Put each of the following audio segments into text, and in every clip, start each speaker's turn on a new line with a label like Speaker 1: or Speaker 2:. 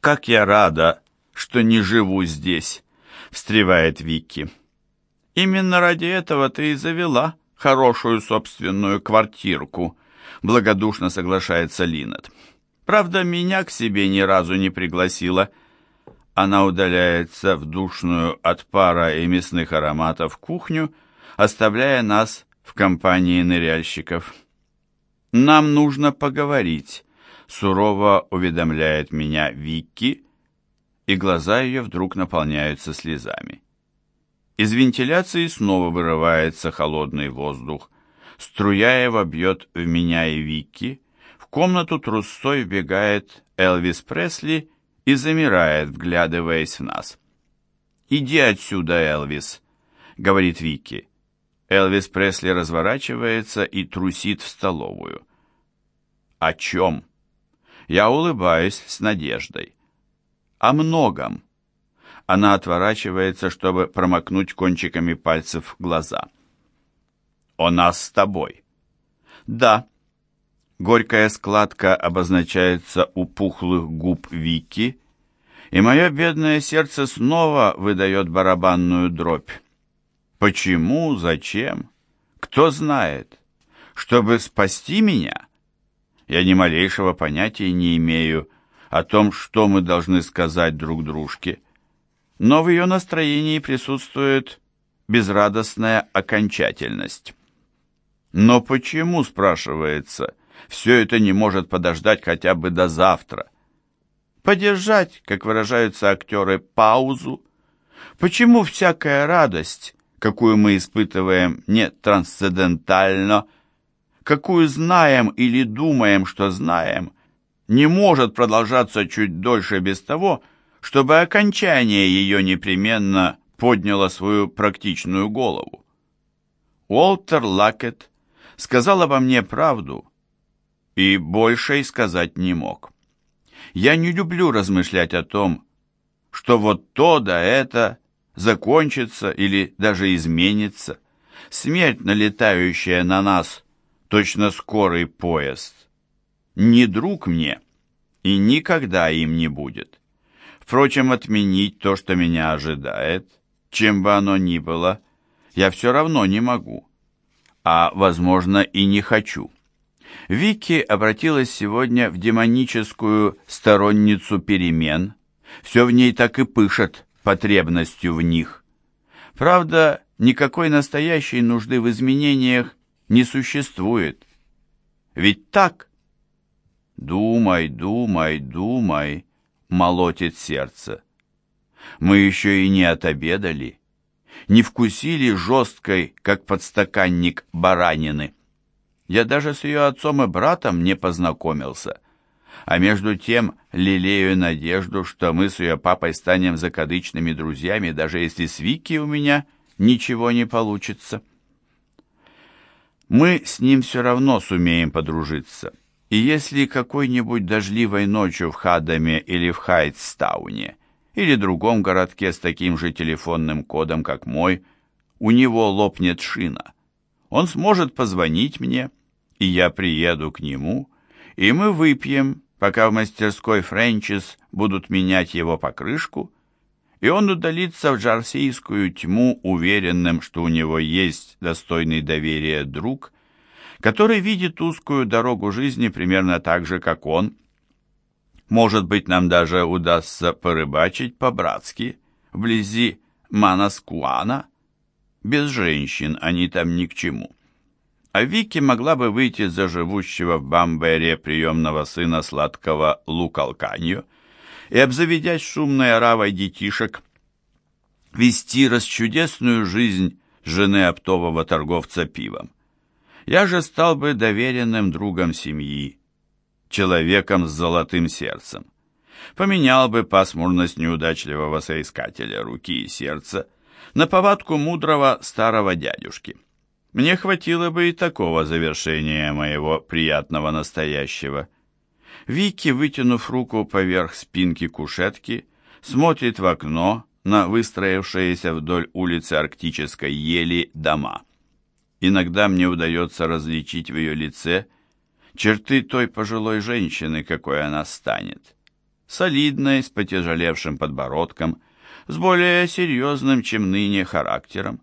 Speaker 1: «Как я рада, что не живу здесь!» — встревает Вики. «Именно ради этого ты и завела хорошую собственную квартирку», — благодушно соглашается Линет. «Правда, меня к себе ни разу не пригласила». Она удаляется в душную от пара и мясных ароматов кухню, оставляя нас в компании ныряльщиков. «Нам нужно поговорить», — сурово уведомляет меня Вики, и глаза ее вдруг наполняются слезами. Из вентиляции снова вырывается холодный воздух. Струя его бьет в меня и Вики. В комнату трусцой вбегает Элвис Пресли и замирает, вглядываясь в нас. «Иди отсюда, Элвис», — говорит Вики. Элвис Пресли разворачивается и трусит в столовую. «О чем?» Я улыбаюсь с надеждой. «О многом». Она отворачивается, чтобы промокнуть кончиками пальцев глаза. «О нас с тобой». «Да». Горькая складка обозначается у пухлых губ Вики, и мое бедное сердце снова выдает барабанную дробь. Почему? Зачем? Кто знает? Чтобы спасти меня? Я ни малейшего понятия не имею о том, что мы должны сказать друг дружке. Но в ее настроении присутствует безрадостная окончательность. Но почему, спрашивается, все это не может подождать хотя бы до завтра? Подержать, как выражаются актеры, паузу? Почему всякая радость какую мы испытываем не трансцендентально, какую знаем или думаем, что знаем, не может продолжаться чуть дольше без того, чтобы окончание ее непременно подняло свою практичную голову. Уолтер Лакет сказал обо мне правду и больше сказать не мог. Я не люблю размышлять о том, что вот то да это закончится или даже изменится. Смерть, налетающая на нас, точно скорый поезд. Не друг мне и никогда им не будет. Впрочем, отменить то, что меня ожидает, чем бы оно ни было, я все равно не могу. А, возможно, и не хочу. Вики обратилась сегодня в демоническую сторонницу перемен. Все в ней так и пышет потребностью в них. Правда, никакой настоящей нужды в изменениях не существует. Ведь так? Думай, думай, думай, молотит сердце. Мы еще и не отобедали, не вкусили жесткой, как подстаканник баранины. Я даже с ее отцом и братом не познакомился а между тем лелею надежду, что мы с ее папой станем закадычными друзьями, даже если с Вики у меня ничего не получится. Мы с ним все равно сумеем подружиться. И если какой-нибудь дождливой ночью в Хадаме или в Хайтстауне, или другом городке с таким же телефонным кодом, как мой, у него лопнет шина, он сможет позвонить мне, и я приеду к нему, и мы выпьем пока в мастерской Френчис будут менять его покрышку, и он удалится в джарсийскую тьму, уверенным, что у него есть достойный доверия друг, который видит узкую дорогу жизни примерно так же, как он. Может быть, нам даже удастся порыбачить по-братски, вблизи Манаскуана. Без женщин они там ни к чему а Вики могла бы выйти за живущего в Бамбере приемного сына сладкого Лукалканью и, обзаведясь шумной оравой детишек, вести расчудесную жизнь жены оптового торговца пивом. Я же стал бы доверенным другом семьи, человеком с золотым сердцем. Поменял бы пасмурность неудачливого соискателя руки и сердца на повадку мудрого старого дядюшки. Мне хватило бы и такого завершения моего приятного настоящего. Вики, вытянув руку поверх спинки кушетки, смотрит в окно на выстроившиеся вдоль улицы Арктической ели дома. Иногда мне удается различить в ее лице черты той пожилой женщины, какой она станет. солидной, с потяжелевшим подбородком, с более серьезным, чем ныне, характером.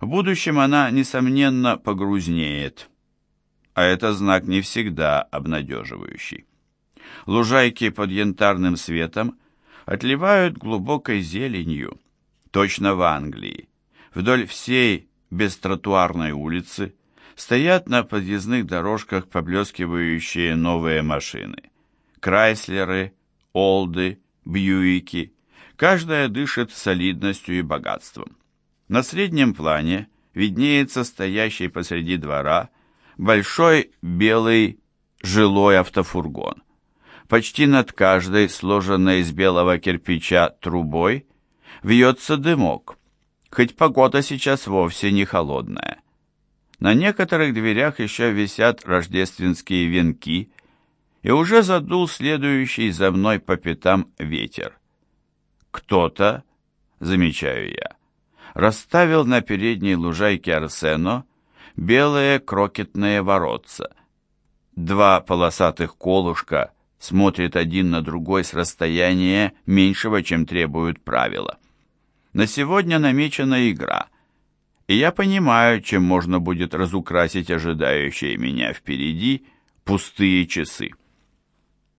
Speaker 1: В будущем она, несомненно, погрузнеет. А это знак не всегда обнадеживающий. Лужайки под янтарным светом отливают глубокой зеленью, точно в Англии. Вдоль всей бестротуарной улицы стоят на подъездных дорожках поблескивающие новые машины. Крайслеры, Олды, Бьюики. Каждая дышит солидностью и богатством. На среднем плане виднеется стоящий посреди двора большой белый жилой автофургон. Почти над каждой, сложенной из белого кирпича трубой, вьется дымок, хоть погода сейчас вовсе не холодная. На некоторых дверях еще висят рождественские венки, и уже задул следующий за мной по пятам ветер. Кто-то, замечаю я, расставил на передней лужайке Арсено белые крокетные воротца. Два полосатых колышка смотрят один на другой с расстояния меньшего, чем требуют правила. На сегодня намечена игра, и я понимаю, чем можно будет разукрасить ожидающие меня впереди пустые часы.